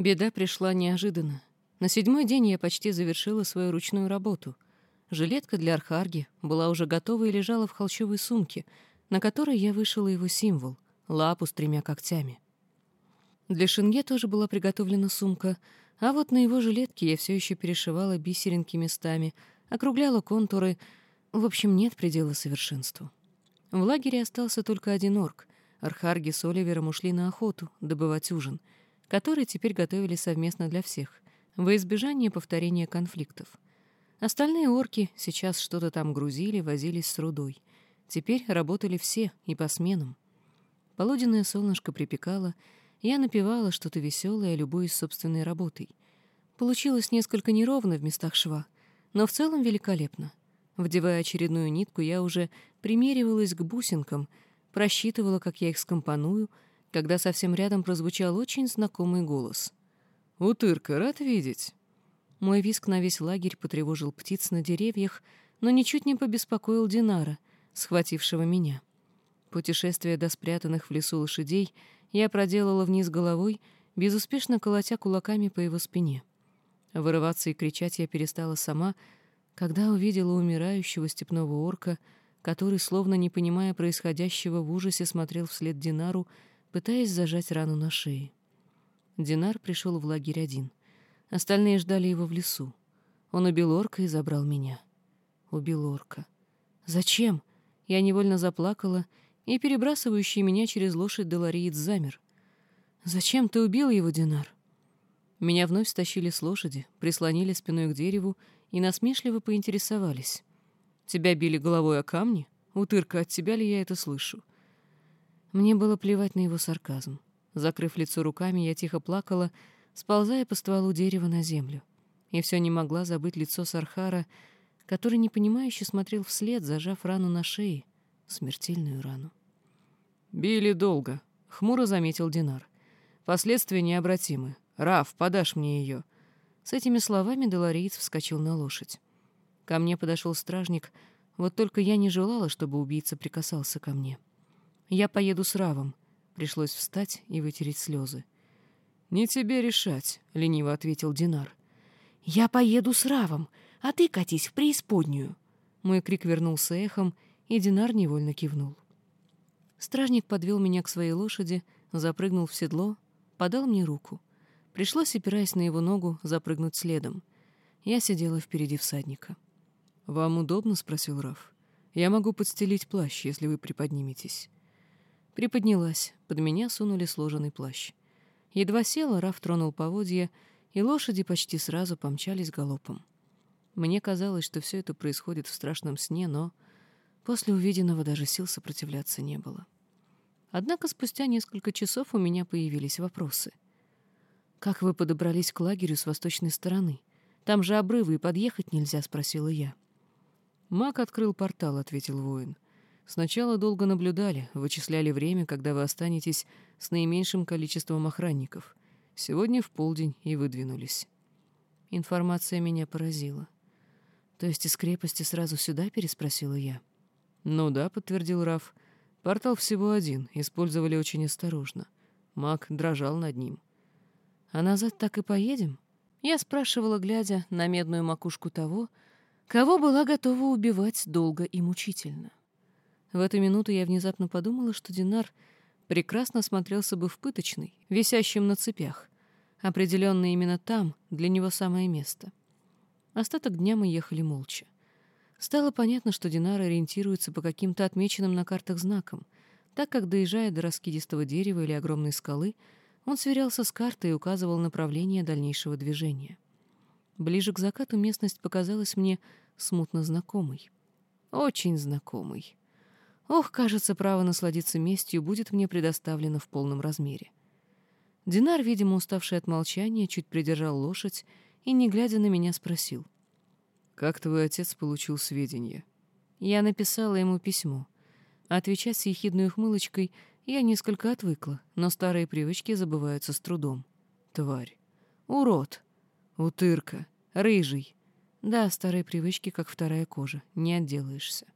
Беда пришла неожиданно. На седьмой день я почти завершила свою ручную работу. Жилетка для архарги была уже готова и лежала в холщовой сумке, на которой я вышила его символ — лапу с тремя когтями. Для Шинге тоже была приготовлена сумка, а вот на его жилетке я все еще перешивала бисеринки местами, округляла контуры. В общем, нет предела совершенству. В лагере остался только один орк. Архарги с Оливером ушли на охоту, добывать ужин, который теперь готовили совместно для всех, во избежание повторения конфликтов. Остальные орки сейчас что-то там грузили, возились с рудой. Теперь работали все и по сменам. Полуденное солнышко припекало, я напевала что-то веселое, любуясь собственной работой. Получилось несколько неровно в местах шва, но в целом великолепно. Вдевая очередную нитку, я уже примеривалась к бусинкам, просчитывала, как я их скомпоную, когда совсем рядом прозвучал очень знакомый голос. «Утырка, рад видеть!» Мой виск на весь лагерь потревожил птиц на деревьях, но ничуть не побеспокоил Динара, схватившего меня. Путешествие до спрятанных в лесу лошадей я проделала вниз головой, безуспешно колотя кулаками по его спине. Вырываться и кричать я перестала сама, когда увидела умирающего степного орка, который, словно не понимая происходящего, в ужасе смотрел вслед Динару, пытаясь зажать рану на шее. Динар пришел в лагерь один. Остальные ждали его в лесу. Он убил орка и забрал меня. Убил орка. Зачем? Я невольно заплакала, и перебрасывающий меня через лошадь Делариец замер. «Зачем ты убил его, Динар?» Меня вновь стащили с лошади, прислонили спиной к дереву и насмешливо поинтересовались. «Тебя били головой о камни? Утырка, от тебя ли я это слышу?» Мне было плевать на его сарказм. Закрыв лицо руками, я тихо плакала, сползая по стволу дерева на землю. И все не могла забыть лицо Сархара, который непонимающе смотрел вслед, зажав рану на шее, смертельную рану. «Били долго», — хмуро заметил Динар. «Последствия необратимы. Раф, подашь мне ее». С этими словами Делариец вскочил на лошадь. Ко мне подошел стражник, вот только я не желала, чтобы убийца прикасался ко мне. «Я поеду с Равом». Пришлось встать и вытереть слезы. «Не тебе решать», — лениво ответил Динар. «Я поеду с Равом, а ты катись в преисподнюю». Мой крик вернулся эхом, и Динар невольно кивнул. Стражник подвел меня к своей лошади, запрыгнул в седло, подал мне руку. Пришлось, опираясь на его ногу, запрыгнуть следом. Я сидела впереди всадника. «Вам удобно?» — спросил Раф. «Я могу подстелить плащ, если вы приподниметесь». Приподнялась, под меня сунули сложенный плащ. Едва села, Раф тронул поводья, и лошади почти сразу помчались галопом. Мне казалось, что все это происходит в страшном сне, но После увиденного даже сил сопротивляться не было. Однако спустя несколько часов у меня появились вопросы. «Как вы подобрались к лагерю с восточной стороны? Там же обрывы, и подъехать нельзя», — спросила я. «Маг открыл портал», — ответил воин. «Сначала долго наблюдали, вычисляли время, когда вы останетесь с наименьшим количеством охранников. Сегодня в полдень и выдвинулись». Информация меня поразила. «То есть из крепости сразу сюда?» — переспросила я. «Ну да», — подтвердил Раф. «Портал всего один, использовали очень осторожно. Маг дрожал над ним». «А назад так и поедем?» Я спрашивала, глядя на медную макушку того, кого была готова убивать долго и мучительно. В эту минуту я внезапно подумала, что Динар прекрасно смотрелся бы в пыточной, висящем на цепях. Определенно именно там для него самое место. Остаток дня мы ехали молча. Стало понятно, что Динар ориентируется по каким-то отмеченным на картах знакам, так как, доезжая до раскидистого дерева или огромной скалы, он сверялся с картой и указывал направление дальнейшего движения. Ближе к закату местность показалась мне смутно знакомой. Очень знакомой. Ох, кажется, право насладиться местью будет мне предоставлено в полном размере. Динар, видимо, уставший от молчания, чуть придержал лошадь и, не глядя на меня, спросил — «Как твой отец получил сведения?» Я написала ему письмо. Отвечать с ехидной ухмылочкой я несколько отвыкла, но старые привычки забываются с трудом. Тварь. Урод. Утырка. Рыжий. Да, старые привычки, как вторая кожа. Не отделаешься.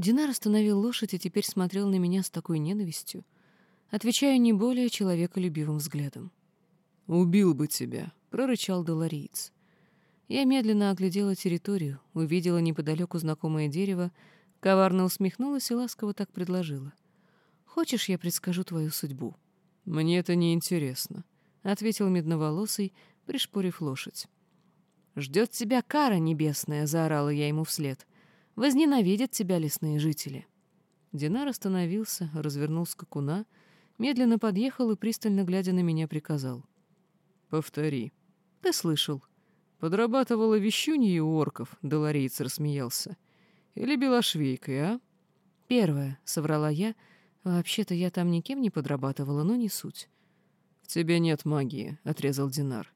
Динар остановил лошадь и теперь смотрел на меня с такой ненавистью. Отвечаю не более человеколюбивым взглядом. «Убил бы тебя», — прорычал Долориец. Я медленно оглядела территорию, увидела неподалеку знакомое дерево, коварно усмехнулась и ласково так предложила. «Хочешь, я предскажу твою судьбу?» «Мне это не интересно», — ответил медноволосый, пришпорив лошадь. «Ждет тебя кара небесная», — заорала я ему вслед. «Возненавидят тебя лесные жители». Динар остановился, развернул скакуна, медленно подъехал и, пристально глядя на меня, приказал. «Повтори». «Ты слышал». «Подрабатывала вещуньей у орков», — Долорейц рассмеялся. «Или белошвейкой, а?» «Первое», — соврала я. «Вообще-то я там никем не подрабатывала, но не суть». «В тебе нет магии», — отрезал Динар.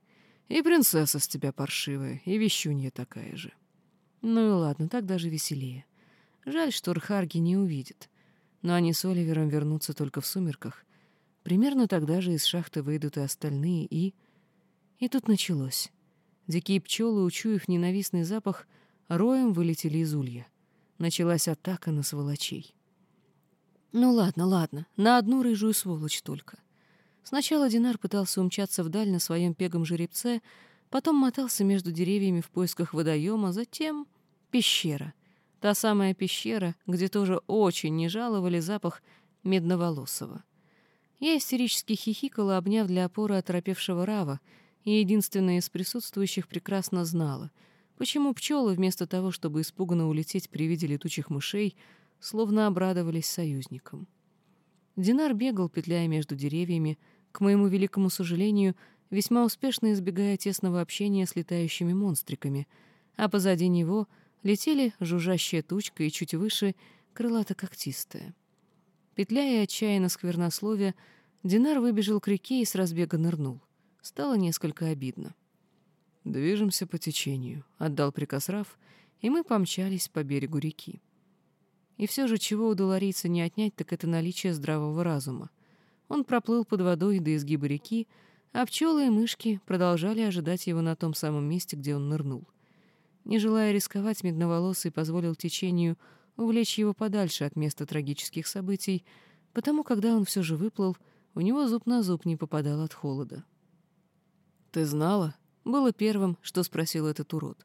«И принцесса с тебя паршивая, и вещунья такая же». «Ну и ладно, так даже веселее. Жаль, что Рхарги не увидит. Но они с Оливером вернутся только в сумерках. Примерно тогда же из шахты выйдут и остальные, и...» И тут началось. Дикие пчелы, учуяв ненавистный запах, роем вылетели из улья. Началась атака на сволочей. Ну ладно, ладно, на одну рыжую сволочь только. Сначала Динар пытался умчаться вдаль на своем пегом жеребце, потом мотался между деревьями в поисках водоема, затем пещера. Та самая пещера, где тоже очень не жаловали запах медноволосого. Я истерически хихикала, обняв для опоры оторопевшего Рава, и единственная из присутствующих прекрасно знала, почему пчелы вместо того, чтобы испуганно улететь при виде летучих мышей, словно обрадовались союзникам. Динар бегал, петляя между деревьями, к моему великому сожалению, весьма успешно избегая тесного общения с летающими монстриками, а позади него летели жужжащая тучка и чуть выше крылато-когтистая. Петляя отчаянно сквернословия, Динар выбежал к реке и с разбега нырнул — Стало несколько обидно. «Движемся по течению», — отдал приказ Раф, и мы помчались по берегу реки. И все же, чего у доларийца не отнять, так это наличие здравого разума. Он проплыл под водой до изгиба реки, а пчелы и мышки продолжали ожидать его на том самом месте, где он нырнул. Не желая рисковать, медноволосый позволил течению увлечь его подальше от места трагических событий, потому когда он все же выплыл, у него зуб на зуб не попадал от холода. «Ты знала?» — было первым, что спросил этот урод.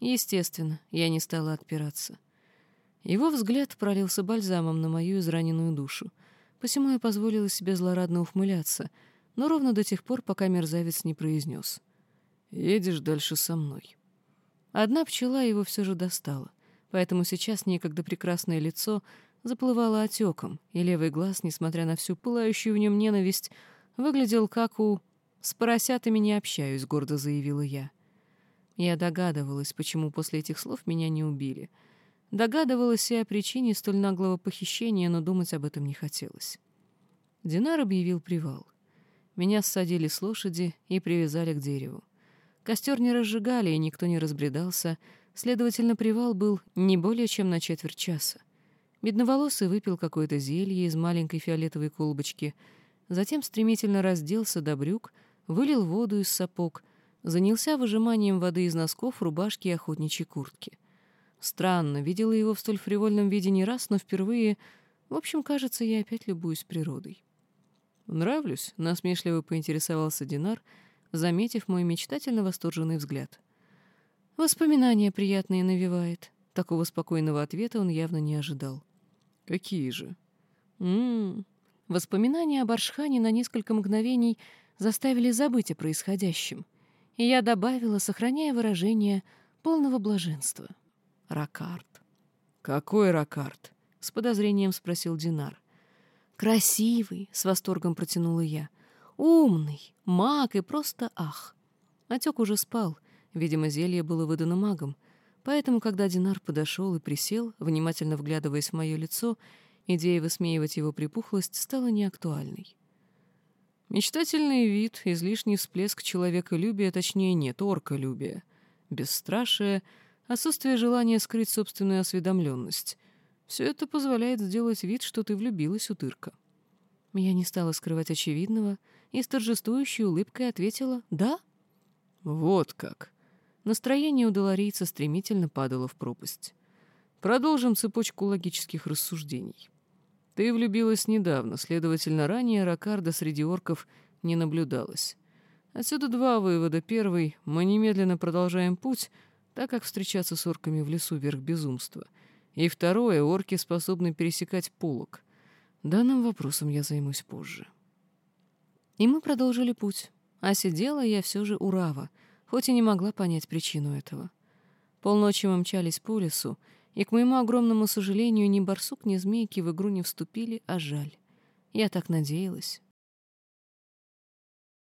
Естественно, я не стала отпираться. Его взгляд пролился бальзамом на мою израненную душу, посему я позволила себе злорадно ухмыляться, но ровно до тех пор, пока мерзавец не произнес. «Едешь дальше со мной». Одна пчела его все же достала, поэтому сейчас некогда прекрасное лицо заплывало отеком, и левый глаз, несмотря на всю пылающую в нем ненависть, выглядел как у «С поросятами не общаюсь», — гордо заявила я. Я догадывалась, почему после этих слов меня не убили. Догадывалась и о причине столь наглого похищения, но думать об этом не хотелось. Динар объявил привал. Меня ссадили с лошади и привязали к дереву. Костер не разжигали, и никто не разбредался, следовательно, привал был не более чем на четверть часа. Бедноволосый выпил какое-то зелье из маленькой фиолетовой колбочки, затем стремительно разделся до брюк, вылил воду из сапог, занялся выжиманием воды из носков, рубашки и охотничьей куртки. Странно, видела его в столь фривольном виде не раз, но впервые... В общем, кажется, я опять любуюсь природой. «Нравлюсь?» — насмешливо поинтересовался Динар, заметив мой мечтательно восторженный взгляд. «Воспоминания приятные навевает». Такого спокойного ответа он явно не ожидал. «Какие же?» «М-м-м...» Воспоминания об Аршхане на несколько мгновений заставили забыть о происходящем, и я добавила, сохраняя выражение полного блаженства. Ракард. «Какой Ракард?» — с подозрением спросил Динар. «Красивый!» — с восторгом протянула я. «Умный! Маг и просто ах!» Отек уже спал, видимо, зелье было выдано магом, поэтому, когда Динар подошел и присел, внимательно вглядываясь в мое лицо, идея высмеивать его припухлость стала неактуальной. Мечтательный вид, излишний всплеск человеколюбия, точнее нет, орколюбия, бесстрашие, отсутствие желания скрыть собственную осведомленность. Все это позволяет сделать вид, что ты влюбилась, утырка. Я не стала скрывать очевидного и с торжествующей улыбкой ответила «да». Вот как. Настроение у доларийца стремительно падало в пропасть. Продолжим цепочку логических рассуждений. Ты влюбилась недавно, следовательно, ранее Ракарда среди орков не наблюдалось. Отсюда два вывода. Первый — мы немедленно продолжаем путь, так как встречаться с орками в лесу — верх безумства. И второе — орки способны пересекать полог. Данным вопросом я займусь позже. И мы продолжили путь. А сидела я все же у Рава, хоть и не могла понять причину этого. Полночи мы мчались по лесу, и, к моему огромному сожалению, ни барсук, ни змейки в игру не вступили, а жаль. Я так надеялась.